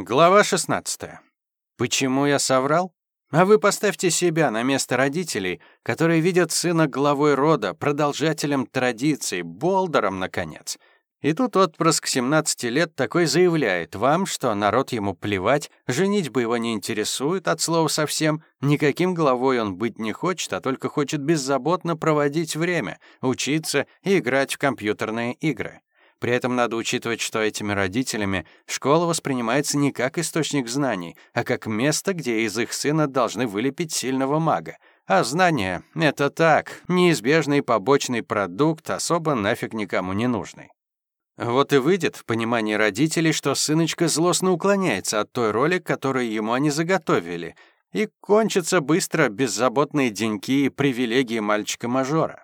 Глава 16. Почему я соврал? А вы поставьте себя на место родителей, которые видят сына главой рода, продолжателем традиций, болдером, наконец. И тут отпрыск 17 лет такой заявляет вам, что народ ему плевать, женить бы его не интересует, от слова совсем, никаким главой он быть не хочет, а только хочет беззаботно проводить время, учиться и играть в компьютерные игры. При этом надо учитывать, что этими родителями школа воспринимается не как источник знаний, а как место, где из их сына должны вылепить сильного мага. А знания — это так, неизбежный побочный продукт, особо нафиг никому не нужный. Вот и выйдет в понимании родителей, что сыночка злостно уклоняется от той роли, которую ему они заготовили, и кончатся быстро беззаботные деньки и привилегии мальчика-мажора.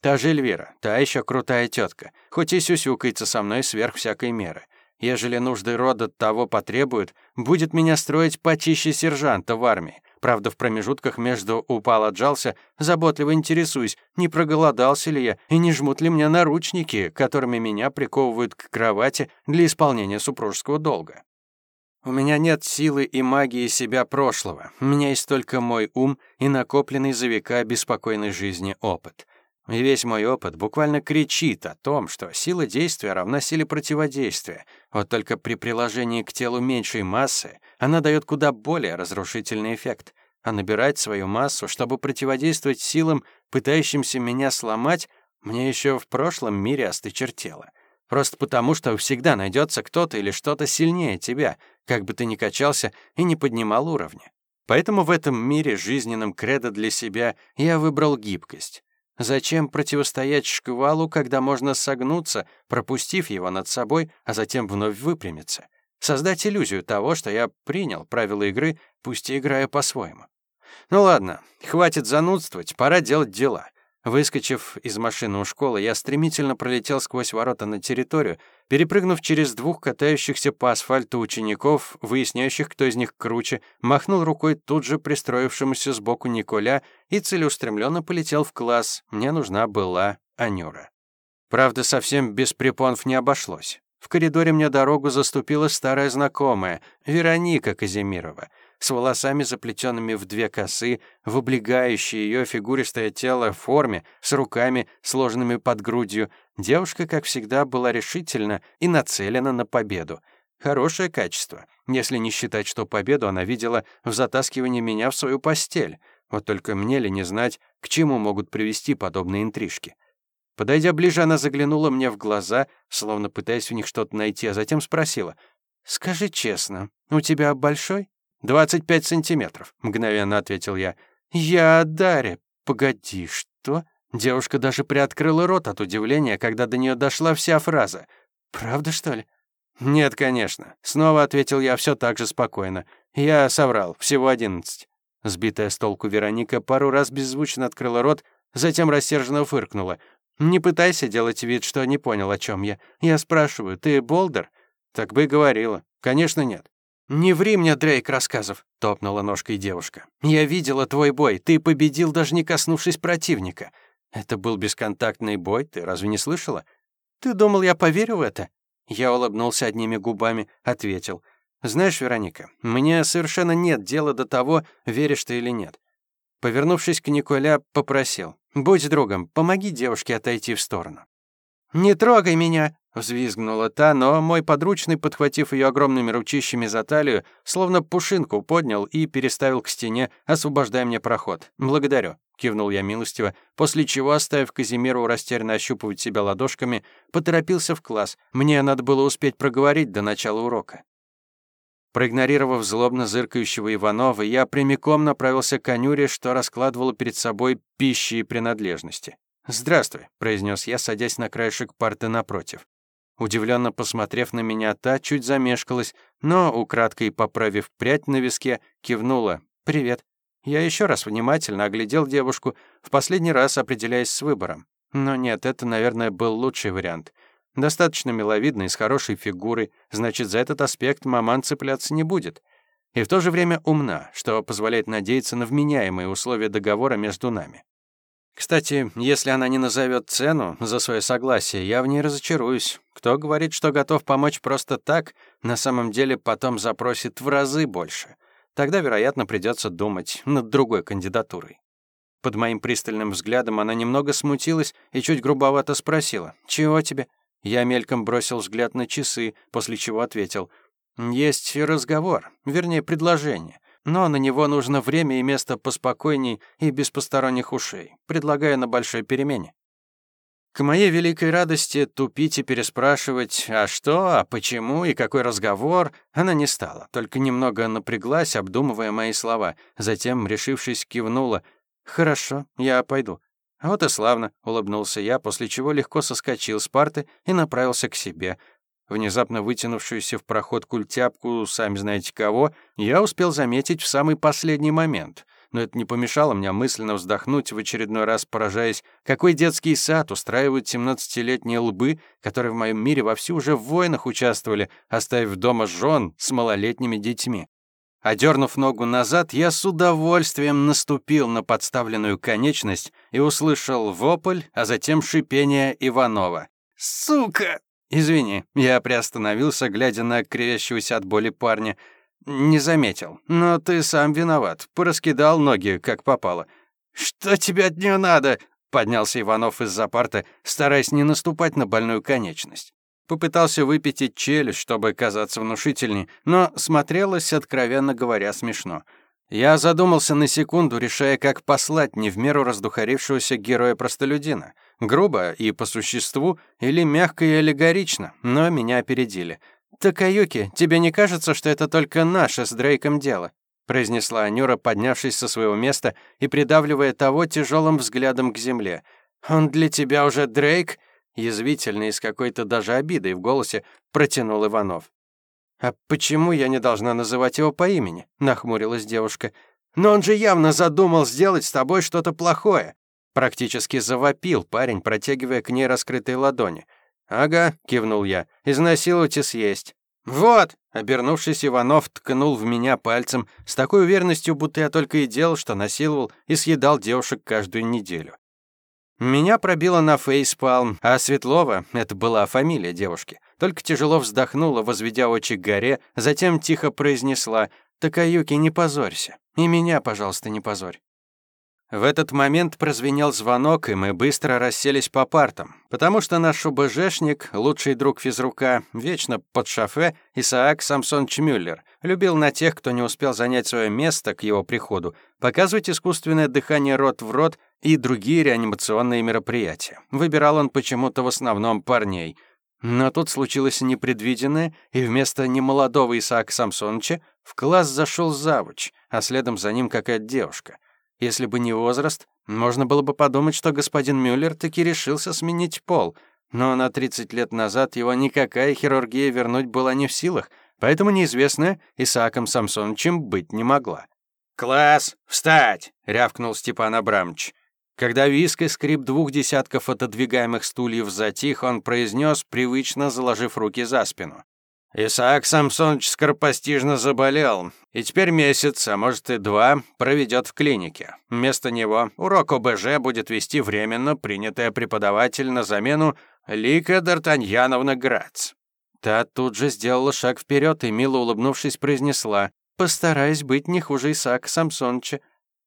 Та же Эльвира, та еще крутая тетка, хоть и сюсюкается со мной сверх всякой меры. Ежели нужды рода того потребуют, будет меня строить почище сержанта в армии. Правда, в промежутках между упал отжался, заботливо интересуюсь, не проголодался ли я и не жмут ли мне наручники, которыми меня приковывают к кровати для исполнения супружеского долга. У меня нет силы и магии себя прошлого. У меня есть только мой ум и накопленный за века беспокойной жизни опыт. И весь мой опыт буквально кричит о том, что сила действия равна силе противодействия. Вот только при приложении к телу меньшей массы она дает куда более разрушительный эффект. А набирать свою массу, чтобы противодействовать силам, пытающимся меня сломать, мне еще в прошлом мире остычертело. Просто потому, что всегда найдется кто-то или что-то сильнее тебя, как бы ты ни качался и не поднимал уровня. Поэтому в этом мире жизненном кредо для себя я выбрал гибкость. Зачем противостоять шквалу, когда можно согнуться, пропустив его над собой, а затем вновь выпрямиться? Создать иллюзию того, что я принял правила игры, пусть и играя по-своему. Ну ладно, хватит занудствовать, пора делать дела. Выскочив из машины у школы, я стремительно пролетел сквозь ворота на территорию, перепрыгнув через двух катающихся по асфальту учеников, выясняющих, кто из них круче, махнул рукой тут же пристроившемуся сбоку Николя и целеустремленно полетел в класс. Мне нужна была Анюра. Правда, совсем без препонов не обошлось. В коридоре мне дорогу заступила старая знакомая, Вероника Казимирова — с волосами, заплетенными в две косы, в облегающей ее фигуристое тело форме, с руками, сложенными под грудью. Девушка, как всегда, была решительна и нацелена на победу. Хорошее качество, если не считать, что победу она видела в затаскивании меня в свою постель. Вот только мне ли не знать, к чему могут привести подобные интрижки. Подойдя ближе, она заглянула мне в глаза, словно пытаясь в них что-то найти, а затем спросила. «Скажи честно, у тебя большой?» «Двадцать пять сантиметров», — мгновенно ответил я. «Я Дарья. Погоди, что?» Девушка даже приоткрыла рот от удивления, когда до нее дошла вся фраза. «Правда, что ли?» «Нет, конечно», — снова ответил я все так же спокойно. «Я соврал, всего одиннадцать». Сбитая с толку Вероника пару раз беззвучно открыла рот, затем рассерженно фыркнула. «Не пытайся делать вид, что не понял, о чем я. Я спрашиваю, ты Болдер?» «Так бы и говорила. Конечно, нет». «Не ври мне, Дрейк, рассказов», — топнула ножкой девушка. «Я видела твой бой. Ты победил, даже не коснувшись противника. Это был бесконтактный бой, ты разве не слышала? Ты думал, я поверю в это?» Я улыбнулся одними губами, ответил. «Знаешь, Вероника, мне совершенно нет дела до того, веришь ты или нет». Повернувшись к Николя, попросил. «Будь другом, помоги девушке отойти в сторону». «Не трогай меня!» Взвизгнула та, но мой подручный, подхватив ее огромными ручищами за талию, словно пушинку поднял и переставил к стене, освобождая мне проход. «Благодарю», — кивнул я милостиво, после чего, оставив Казимиру растерянно ощупывать себя ладошками, поторопился в класс. Мне надо было успеть проговорить до начала урока. Проигнорировав злобно зыркающего Иванова, я прямиком направился к конюре, что раскладывала перед собой пищи и принадлежности. «Здравствуй», — произнес я, садясь на краешек парты напротив. Удивленно посмотрев на меня, та чуть замешкалась, но, украдкой поправив прядь на виске, кивнула. «Привет». Я еще раз внимательно оглядел девушку, в последний раз определяясь с выбором. Но нет, это, наверное, был лучший вариант. Достаточно миловидной, с хорошей фигурой, значит, за этот аспект маман цепляться не будет. И в то же время умна, что позволяет надеяться на вменяемые условия договора между нами. Кстати, если она не назовет цену за свое согласие, я в ней разочаруюсь. Кто говорит, что готов помочь просто так, на самом деле потом запросит в разы больше. Тогда, вероятно, придется думать над другой кандидатурой. Под моим пристальным взглядом она немного смутилась и чуть грубовато спросила «Чего тебе?». Я мельком бросил взгляд на часы, после чего ответил «Есть разговор, вернее, предложение, но на него нужно время и место поспокойней и без посторонних ушей. Предлагаю на большой перемене». К моей великой радости тупить и переспрашивать «а что?», «а почему?» и «какой разговор?» она не стала, только немного напряглась, обдумывая мои слова, затем, решившись, кивнула «Хорошо, я пойду». «Вот и славно», — улыбнулся я, после чего легко соскочил с парты и направился к себе. Внезапно вытянувшуюся в проход культяпку, сами знаете кого, я успел заметить в самый последний момент — но это не помешало мне мысленно вздохнуть, в очередной раз поражаясь, какой детский сад устраивают 17-летние лбы, которые в моем мире вовсю уже в войнах участвовали, оставив дома жен с малолетними детьми. Одернув ногу назад, я с удовольствием наступил на подставленную конечность и услышал вопль, а затем шипение Иванова. «Сука!» «Извини», я приостановился, глядя на кривящегося от боли парня — «Не заметил. Но ты сам виноват. Пораскидал ноги, как попало». «Что тебе от нее надо?» — поднялся Иванов из-за парты, стараясь не наступать на больную конечность. Попытался выпятить челюсть, чтобы казаться внушительней, но смотрелось, откровенно говоря, смешно. Я задумался на секунду, решая, как послать не в меру раздухарившегося героя-простолюдина. Грубо и по существу, или мягко и аллегорично, но меня опередили — «Такаюки, тебе не кажется, что это только наше с Дрейком дело?» произнесла Анюра, поднявшись со своего места и придавливая того тяжелым взглядом к земле. «Он для тебя уже Дрейк?» Язвительно и с какой-то даже обидой в голосе протянул Иванов. «А почему я не должна называть его по имени?» — нахмурилась девушка. «Но он же явно задумал сделать с тобой что-то плохое!» Практически завопил парень, протягивая к ней раскрытые ладони. «Ага», — кивнул я, — «изнасиловать и съесть». «Вот!» — обернувшись, Иванов ткнул в меня пальцем с такой уверенностью, будто я только и делал, что насиловал и съедал девушек каждую неделю. Меня пробило на фейспалм, а Светлова — это была фамилия девушки. Только тяжело вздохнула, возведя очи к горе, затем тихо произнесла «Такаюки, не позорься. И меня, пожалуйста, не позорь». В этот момент прозвенел звонок, и мы быстро расселись по партам, потому что наш УБЖшник, лучший друг физрука, вечно под шофе, Исаак Самсонович Мюллер, любил на тех, кто не успел занять свое место к его приходу, показывать искусственное дыхание рот в рот и другие реанимационные мероприятия. Выбирал он почему-то в основном парней. Но тут случилось непредвиденное, и вместо немолодого Исаака Самсоновича в класс зашел завуч, а следом за ним какая-то девушка — если бы не возраст, можно было бы подумать, что господин Мюллер таки решился сменить пол, но на 30 лет назад его никакая хирургия вернуть была не в силах, поэтому неизвестная Исааком Самсоновичем быть не могла. «Класс, встать!» — рявкнул Степан Абрамович. Когда виск и скрип двух десятков отодвигаемых стульев затих, он произнес, привычно заложив руки за спину. Исаак Самсонович скоропостижно заболел, и теперь месяц, а может и два, проведет в клинике. Вместо него урок ОБЖ будет вести временно принятая преподаватель на замену Лика Д'Артаньяновна Грац. Та тут же сделала шаг вперед и, мило улыбнувшись, произнесла «Постараюсь быть не хуже Исаака Самсоновича».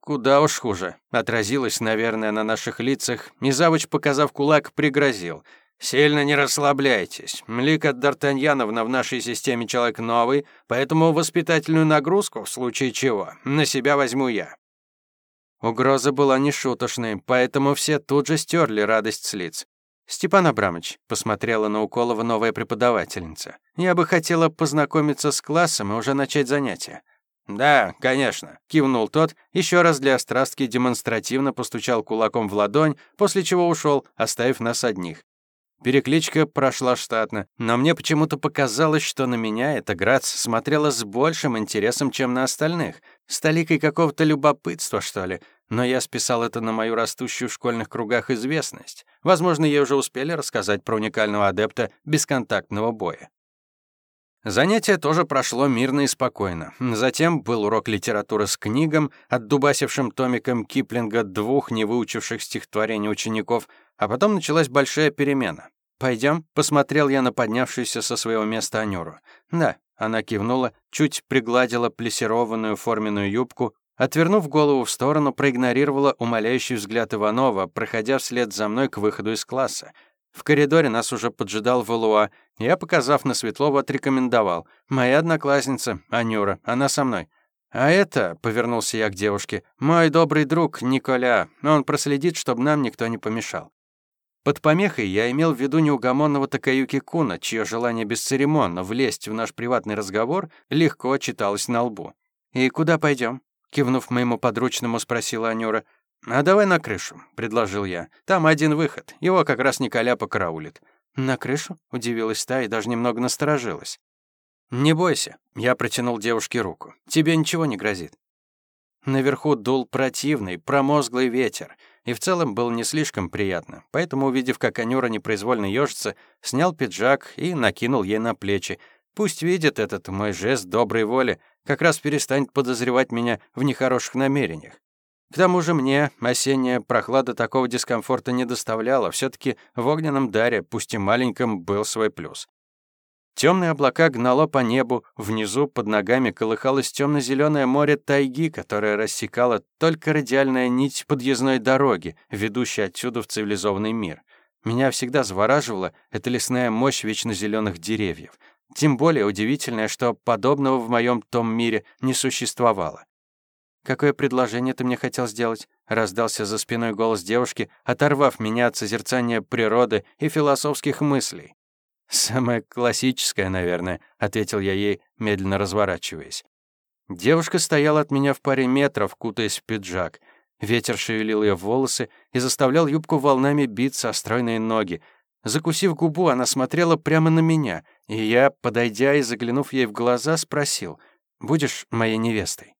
«Куда уж хуже», — отразилось, наверное, на наших лицах, и завуч, показав кулак, пригрозил — «Сильно не расслабляйтесь. Млика Д'Артаньяновна в нашей системе человек новый, поэтому воспитательную нагрузку, в случае чего, на себя возьму я». Угроза была нешуточной, поэтому все тут же стерли радость с лиц. «Степан Абрамович», — посмотрела на Уколова новая преподавательница, «я бы хотела познакомиться с классом и уже начать занятия». «Да, конечно», — кивнул тот, еще раз для острастки демонстративно постучал кулаком в ладонь, после чего ушел, оставив нас одних. Перекличка прошла штатно, но мне почему-то показалось, что на меня эта Грац смотрела с большим интересом, чем на остальных, с толикой какого-то любопытства, что ли. Но я списал это на мою растущую в школьных кругах известность. Возможно, ей уже успели рассказать про уникального адепта бесконтактного боя. Занятие тоже прошло мирно и спокойно. Затем был урок литературы с книгом, отдубасившим томиком Киплинга двух невыучивших стихотворений учеников, а потом началась большая перемена. Пойдем, посмотрел я на поднявшуюся со своего места Анюру. «Да», — она кивнула, чуть пригладила плессированную форменную юбку, отвернув голову в сторону, проигнорировала умоляющий взгляд Иванова, проходя вслед за мной к выходу из класса — в коридоре нас уже поджидал Валуа. Я, показав на Светлову, отрекомендовал. «Моя одноклассница, Анюра, она со мной». «А это», — повернулся я к девушке, — «мой добрый друг Николя. Он проследит, чтобы нам никто не помешал». Под помехой я имел в виду неугомонного Такаюки Куна, чье желание бесцеремонно влезть в наш приватный разговор легко читалось на лбу. «И куда пойдем? кивнув моему подручному, спросила Анюра. «А давай на крышу», — предложил я. «Там один выход. Его как раз Николя покараулит». «На крышу?» — удивилась та и даже немного насторожилась. «Не бойся», — я протянул девушке руку. «Тебе ничего не грозит». Наверху дул противный, промозглый ветер, и в целом было не слишком приятно. Поэтому, увидев, как Анюра непроизвольно ёжится, снял пиджак и накинул ей на плечи. Пусть видит этот мой жест доброй воли, как раз перестанет подозревать меня в нехороших намерениях. К тому же мне осенняя прохлада такого дискомфорта не доставляла. все таки в огненном даре, пусть и маленьком, был свой плюс. Темные облака гнало по небу, внизу под ногами колыхалось темно зеленое море тайги, которое рассекало только радиальная нить подъездной дороги, ведущая отсюда в цивилизованный мир. Меня всегда завораживала эта лесная мощь вечно зеленых деревьев. Тем более удивительное, что подобного в моем том мире не существовало. «Какое предложение ты мне хотел сделать?» — раздался за спиной голос девушки, оторвав меня от созерцания природы и философских мыслей. «Самое классическое, наверное», — ответил я ей, медленно разворачиваясь. Девушка стояла от меня в паре метров, кутаясь в пиджак. Ветер шевелил ее волосы и заставлял юбку волнами биться о стройные ноги. Закусив губу, она смотрела прямо на меня, и я, подойдя и заглянув ей в глаза, спросил, «Будешь моей невестой?»